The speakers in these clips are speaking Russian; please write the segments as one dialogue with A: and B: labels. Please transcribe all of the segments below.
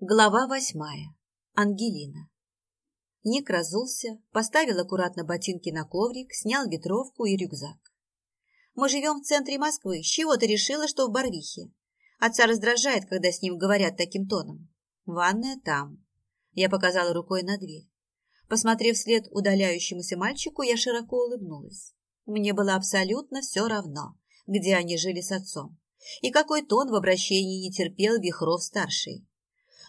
A: Глава восьмая. Ангелина. Ник разулся, поставил аккуратно ботинки на коврик, снял ветровку и рюкзак. «Мы живем в центре Москвы. С чего ты решила, что в Барвихе? Отца раздражает, когда с ним говорят таким тоном. Ванная там». Я показала рукой на дверь. Посмотрев вслед удаляющемуся мальчику, я широко улыбнулась. Мне было абсолютно все равно, где они жили с отцом, и какой тон в обращении не терпел Вихров-старший.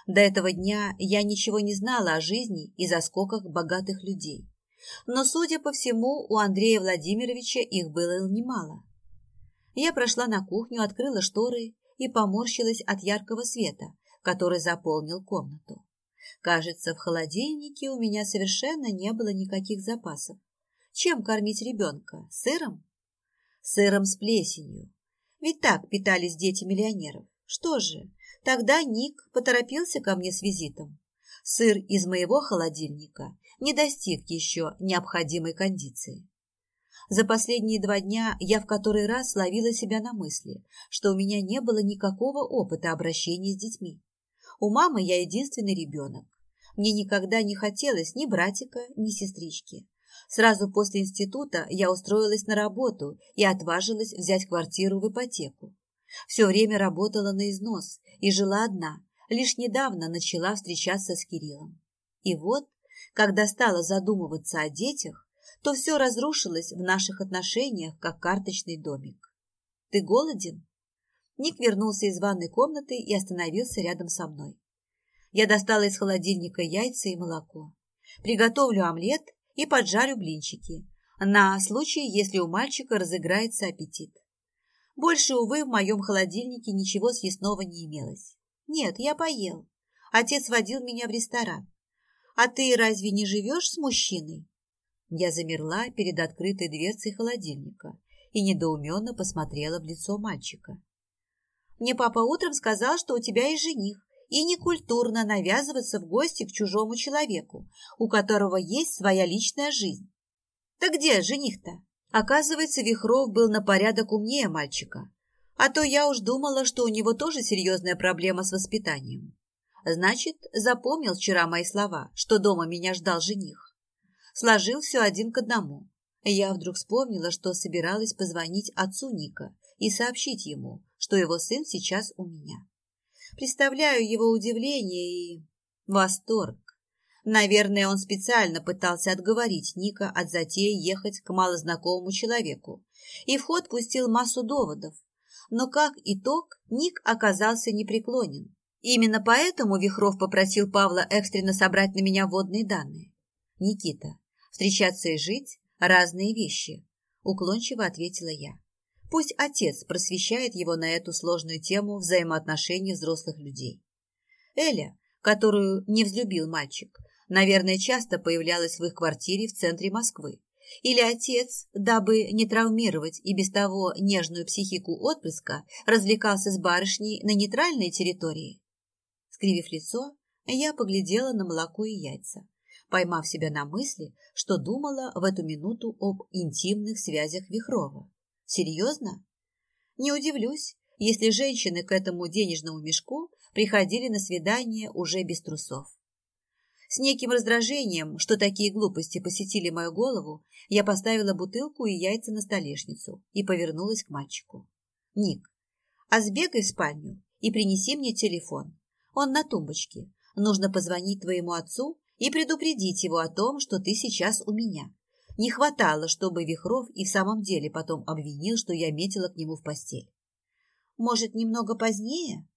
A: До этого дня я ничего не знала о жизни и заскоках богатых людей. Но, судя по всему, у Андрея Владимировича их было немало. Я прошла на кухню, открыла шторы и поморщилась от яркого света, который заполнил комнату. Кажется, в холодильнике у меня совершенно не было никаких запасов. Чем кормить ребенка? Сыром? Сыром с плесенью. Ведь так питались дети миллионеров. Что же, Тогда Ник поторопился ко мне с визитом. Сыр из моего холодильника не достиг еще необходимой кондиции. За последние два дня я в который раз ловила себя на мысли, что у меня не было никакого опыта обращения с детьми. У мамы я единственный ребенок. Мне никогда не хотелось ни братика, ни сестрички. Сразу после института я устроилась на работу и отважилась взять квартиру в ипотеку. Все время работала на износ и жила одна, лишь недавно начала встречаться с Кириллом. И вот, когда стала задумываться о детях, то все разрушилось в наших отношениях, как карточный домик. «Ты голоден?» Ник вернулся из ванной комнаты и остановился рядом со мной. Я достала из холодильника яйца и молоко. Приготовлю омлет и поджарю блинчики, на случай, если у мальчика разыграется аппетит. Больше, увы, в моем холодильнике ничего съестного не имелось. Нет, я поел. Отец водил меня в ресторан. А ты разве не живешь с мужчиной? Я замерла перед открытой дверцей холодильника и недоуменно посмотрела в лицо мальчика. Мне папа утром сказал, что у тебя есть жених, и некультурно навязываться в гости к чужому человеку, у которого есть своя личная жизнь. Так где жених-то? Оказывается, Вихров был на порядок умнее мальчика. А то я уж думала, что у него тоже серьезная проблема с воспитанием. Значит, запомнил вчера мои слова, что дома меня ждал жених. Сложил все один к одному. Я вдруг вспомнила, что собиралась позвонить отцу Ника и сообщить ему, что его сын сейчас у меня. Представляю его удивление и восторг. Наверное, он специально пытался отговорить Ника от затеи ехать к малознакомому человеку и в ход пустил массу доводов. Но как итог, Ник оказался непреклонен. Именно поэтому Вихров попросил Павла экстренно собрать на меня водные данные. «Никита, встречаться и жить – разные вещи», – уклончиво ответила я. Пусть отец просвещает его на эту сложную тему взаимоотношений взрослых людей. Эля, которую не взлюбил мальчик, наверное, часто появлялась в их квартире в центре Москвы. Или отец, дабы не травмировать и без того нежную психику отпрыска, развлекался с барышней на нейтральной территории. Скривив лицо, я поглядела на молоко и яйца, поймав себя на мысли, что думала в эту минуту об интимных связях Вихрова. Серьезно? Не удивлюсь, если женщины к этому денежному мешку приходили на свидание уже без трусов. С неким раздражением, что такие глупости посетили мою голову, я поставила бутылку и яйца на столешницу и повернулась к мальчику. «Ник, а сбегай в спальню и принеси мне телефон. Он на тумбочке. Нужно позвонить твоему отцу и предупредить его о том, что ты сейчас у меня. Не хватало, чтобы Вихров и в самом деле потом обвинил, что я метила к нему в постель. Может, немного позднее?»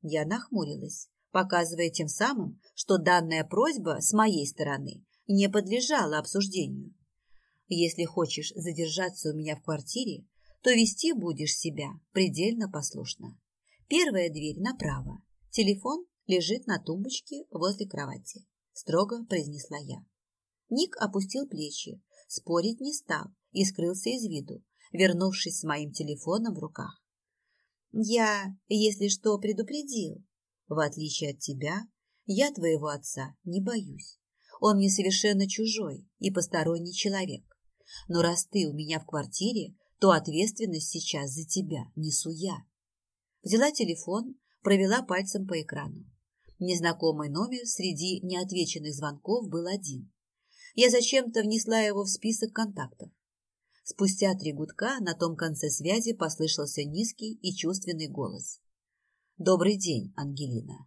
A: Я нахмурилась показывая тем самым, что данная просьба с моей стороны не подлежала обсуждению. Если хочешь задержаться у меня в квартире, то вести будешь себя предельно послушно. Первая дверь направо. Телефон лежит на тумбочке возле кровати. Строго произнесла я. Ник опустил плечи, спорить не стал и скрылся из виду, вернувшись с моим телефоном в руках. Я, если что, предупредил, в отличие от тебя, я твоего отца не боюсь. Он мне совершенно чужой и посторонний человек. Но раз ты у меня в квартире, то ответственность сейчас за тебя несу я. Взяла телефон, провела пальцем по экрану. Незнакомый номер среди неотвеченных звонков был один. Я зачем-то внесла его в список контактов. Спустя три гудка на том конце связи послышался низкий и чувственный голос. «Добрый день, Ангелина».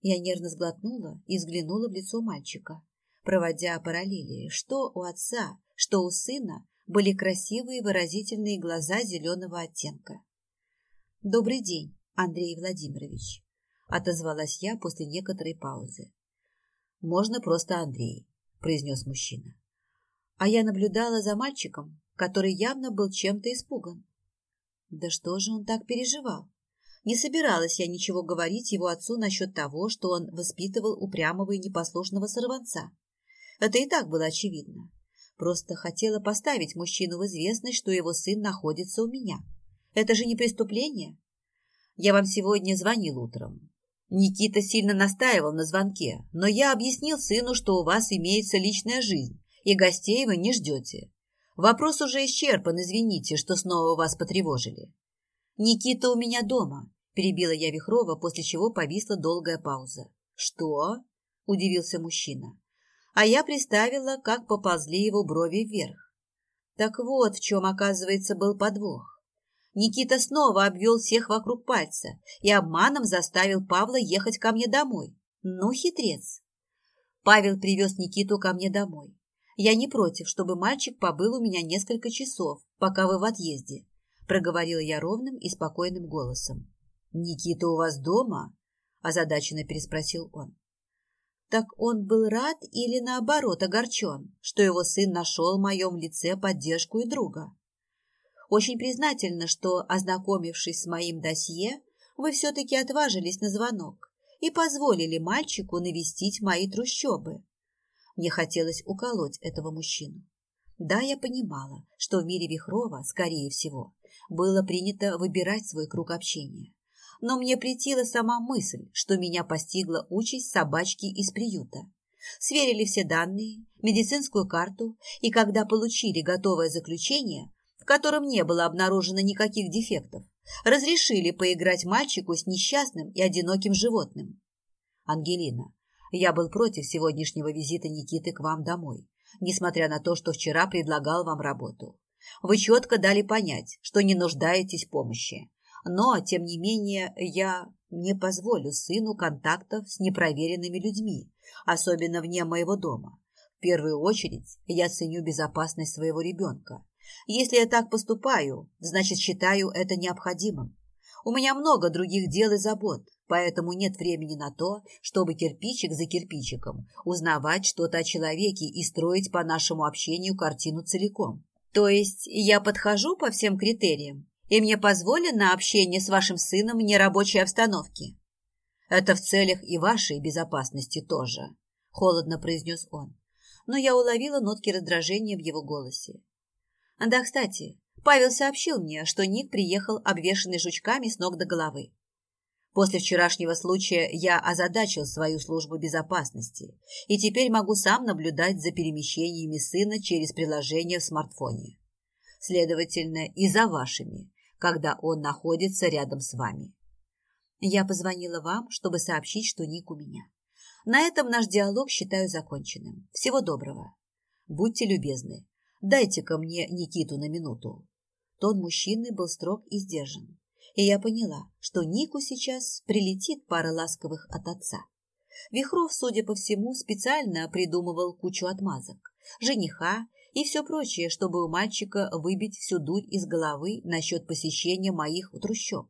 A: Я нервно сглотнула и взглянула в лицо мальчика, проводя параллели, что у отца, что у сына были красивые выразительные глаза зеленого оттенка. «Добрый день, Андрей Владимирович», — отозвалась я после некоторой паузы. «Можно просто Андрей», — произнес мужчина. А я наблюдала за мальчиком, который явно был чем-то испуган. Да что же он так переживал? Не собиралась я ничего говорить его отцу насчет того, что он воспитывал упрямого и непослушного сорванца. Это и так было очевидно. Просто хотела поставить мужчину в известность, что его сын находится у меня. Это же не преступление. Я вам сегодня звонил утром. Никита сильно настаивал на звонке, но я объяснил сыну, что у вас имеется личная жизнь, и гостей вы не ждете. Вопрос уже исчерпан, извините, что снова вас потревожили. «Никита у меня дома», – перебила я Вихрова, после чего повисла долгая пауза. «Что?» – удивился мужчина. А я представила, как поползли его брови вверх. Так вот, в чем, оказывается, был подвох. Никита снова обвел всех вокруг пальца и обманом заставил Павла ехать ко мне домой. Ну, хитрец. Павел привез Никиту ко мне домой. Я не против, чтобы мальчик побыл у меня несколько часов, пока вы в отъезде проговорила я ровным и спокойным голосом. «Никита у вас дома?» – озадаченно переспросил он. Так он был рад или, наоборот, огорчен, что его сын нашел в моем лице поддержку и друга? Очень признательна, что, ознакомившись с моим досье, вы все-таки отважились на звонок и позволили мальчику навестить мои трущобы. Мне хотелось уколоть этого мужчину. Да, я понимала, что в мире Вихрова, скорее всего, было принято выбирать свой круг общения. Но мне претила сама мысль, что меня постигла участь собачки из приюта. Сверили все данные, медицинскую карту, и когда получили готовое заключение, в котором не было обнаружено никаких дефектов, разрешили поиграть мальчику с несчастным и одиноким животным. Ангелина, я был против сегодняшнего визита Никиты к вам домой, несмотря на то, что вчера предлагал вам работу. Вы четко дали понять, что не нуждаетесь в помощи. Но, тем не менее, я не позволю сыну контактов с непроверенными людьми, особенно вне моего дома. В первую очередь, я ценю безопасность своего ребенка. Если я так поступаю, значит, считаю это необходимым. У меня много других дел и забот, поэтому нет времени на то, чтобы кирпичик за кирпичиком узнавать что-то о человеке и строить по нашему общению картину целиком. То есть я подхожу по всем критериям, и мне позволено общение с вашим сыном в нерабочей обстановке? Это в целях и вашей безопасности тоже, холодно произнес он. Но я уловила нотки раздражения в его голосе. Да, кстати, Павел сообщил мне, что Ник приехал обвешанный жучками с ног до головы. После вчерашнего случая я озадачил свою службу безопасности и теперь могу сам наблюдать за перемещениями сына через приложение в смартфоне. Следовательно, и за вашими, когда он находится рядом с вами. Я позвонила вам, чтобы сообщить, что Ник у меня. На этом наш диалог считаю законченным. Всего доброго. Будьте любезны, дайте-ка мне Никиту на минуту. Тон мужчины был строг и сдержан и я поняла, что Нику сейчас прилетит пара ласковых от отца. Вихров, судя по всему, специально придумывал кучу отмазок, жениха и все прочее, чтобы у мальчика выбить всю дурь из головы насчет посещения моих трущоб.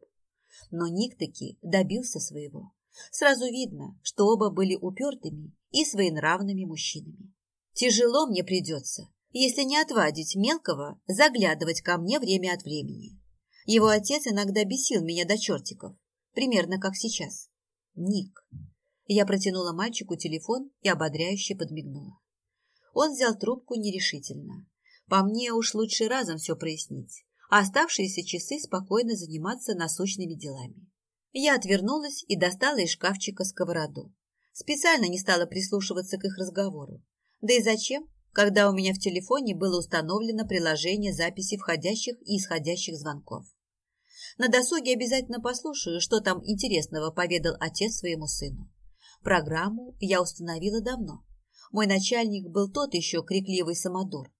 A: Но Ник таки добился своего. Сразу видно, что оба были упертыми и своенравными мужчинами. Тяжело мне придется, если не отвадить мелкого, заглядывать ко мне время от времени. Его отец иногда бесил меня до чертиков, примерно как сейчас. Ник. Я протянула мальчику телефон и ободряюще подмигнула. Он взял трубку нерешительно. По мне уж лучше разом все прояснить, а оставшиеся часы спокойно заниматься насущными делами. Я отвернулась и достала из шкафчика сковороду. Специально не стала прислушиваться к их разговору. Да и зачем, когда у меня в телефоне было установлено приложение записи входящих и исходящих звонков. На досуге обязательно послушаю, что там интересного поведал отец своему сыну. Программу я установила давно. Мой начальник был тот еще крикливый самодур.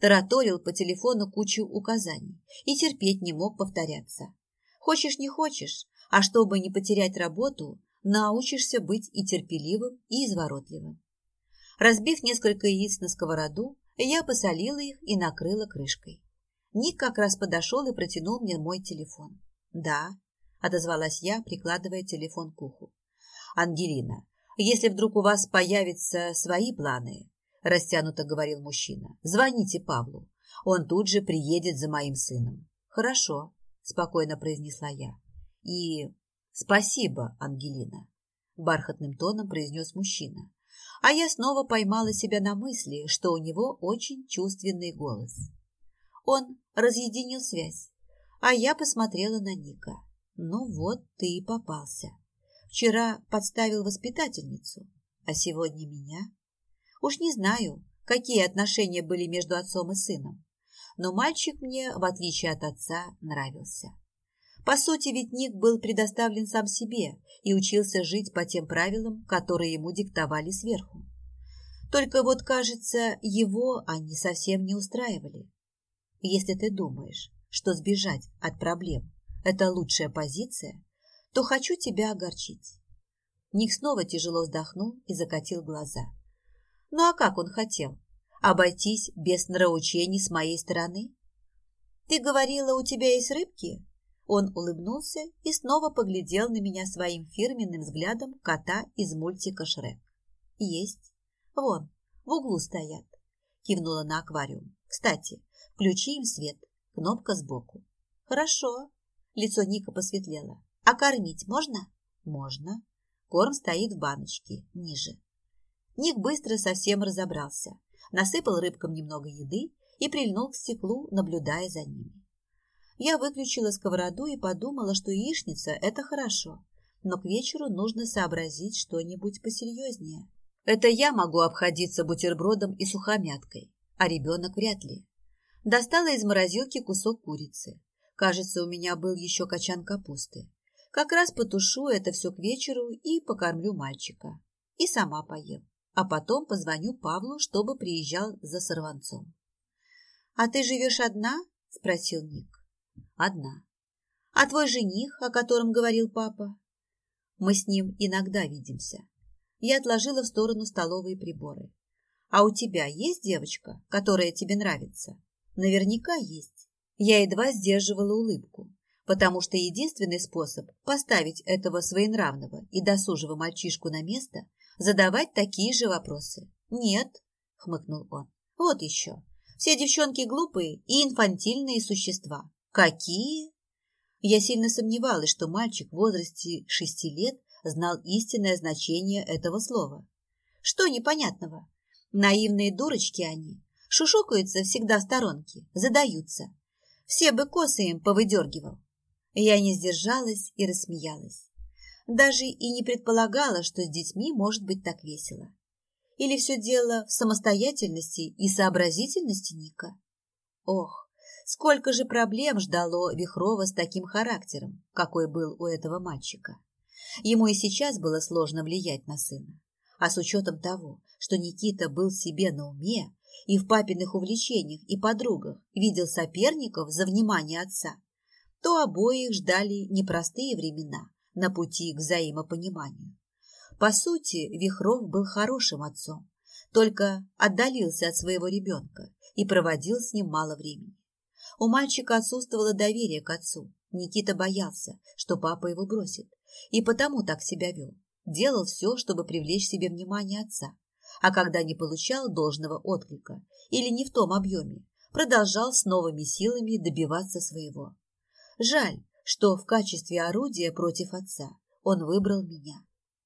A: Тараторил по телефону кучу указаний и терпеть не мог повторяться. Хочешь не хочешь, а чтобы не потерять работу, научишься быть и терпеливым, и изворотливым. Разбив несколько яиц на сковороду, я посолила их и накрыла крышкой. Ник как раз подошел и протянул мне мой телефон. «Да», — отозвалась я, прикладывая телефон к уху. «Ангелина, если вдруг у вас появятся свои планы, — растянуто говорил мужчина, — звоните Павлу. Он тут же приедет за моим сыном. Хорошо, — спокойно произнесла я. И спасибо, Ангелина, — бархатным тоном произнес мужчина. А я снова поймала себя на мысли, что у него очень чувственный голос. Он разъединил связь, а я посмотрела на Ника. Ну вот ты и попался. Вчера подставил воспитательницу, а сегодня меня. Уж не знаю, какие отношения были между отцом и сыном, но мальчик мне, в отличие от отца, нравился. По сути, ведь Ник был предоставлен сам себе и учился жить по тем правилам, которые ему диктовали сверху. Только вот, кажется, его они совсем не устраивали. Если ты думаешь, что сбежать от проблем – это лучшая позиция, то хочу тебя огорчить. Ник снова тяжело вздохнул и закатил глаза. Ну а как он хотел? Обойтись без нравоучений с моей стороны? Ты говорила, у тебя есть рыбки? Он улыбнулся и снова поглядел на меня своим фирменным взглядом кота из мультика «Шрек». «Есть. Вон, в углу стоят», – кивнула на аквариум. «Кстати, включи им свет, кнопка сбоку». «Хорошо». Лицо Ника посветлело. А кормить можно? Можно. Корм стоит в баночке, ниже. Ник быстро совсем разобрался. Насыпал рыбкам немного еды и прильнул к стеклу, наблюдая за ними. Я выключила сковороду и подумала, что яичница – это хорошо, но к вечеру нужно сообразить что-нибудь посерьезнее. Это я могу обходиться бутербродом и сухомяткой, а ребенок вряд ли. Достала из морозилки кусок курицы. Кажется, у меня был еще качан капусты. Как раз потушу это все к вечеру и покормлю мальчика. И сама поем. А потом позвоню Павлу, чтобы приезжал за сорванцом. «А ты живешь одна?» – спросил Ник. «Одна. А твой жених, о котором говорил папа?» «Мы с ним иногда видимся». Я отложила в сторону столовые приборы. «А у тебя есть девочка, которая тебе нравится?» «Наверняка есть». Я едва сдерживала улыбку потому что единственный способ поставить этого своенравного и досужего мальчишку на место – задавать такие же вопросы. «Нет», – хмыкнул он, – «вот еще. Все девчонки глупые и инфантильные существа. Какие?» Я сильно сомневалась, что мальчик в возрасте шести лет знал истинное значение этого слова. Что непонятного? Наивные дурочки они. Шушукаются всегда в сторонке, задаются. Все бы косы им повыдергивал. Я не сдержалась и рассмеялась. Даже и не предполагала, что с детьми может быть так весело. Или все дело в самостоятельности и сообразительности Ника? Ох, сколько же проблем ждало Вихрова с таким характером, какой был у этого мальчика. Ему и сейчас было сложно влиять на сына. А с учетом того, что Никита был себе на уме и в папиных увлечениях и подругах видел соперников за внимание отца, то обоих ждали непростые времена на пути к взаимопониманию. По сути, Вихров был хорошим отцом, только отдалился от своего ребенка и проводил с ним мало времени. У мальчика отсутствовало доверие к отцу. Никита боялся, что папа его бросит, и потому так себя вел. Делал все, чтобы привлечь себе внимание отца, а когда не получал должного отклика или не в том объеме, продолжал с новыми силами добиваться своего. Жаль, что в качестве орудия против отца он выбрал меня.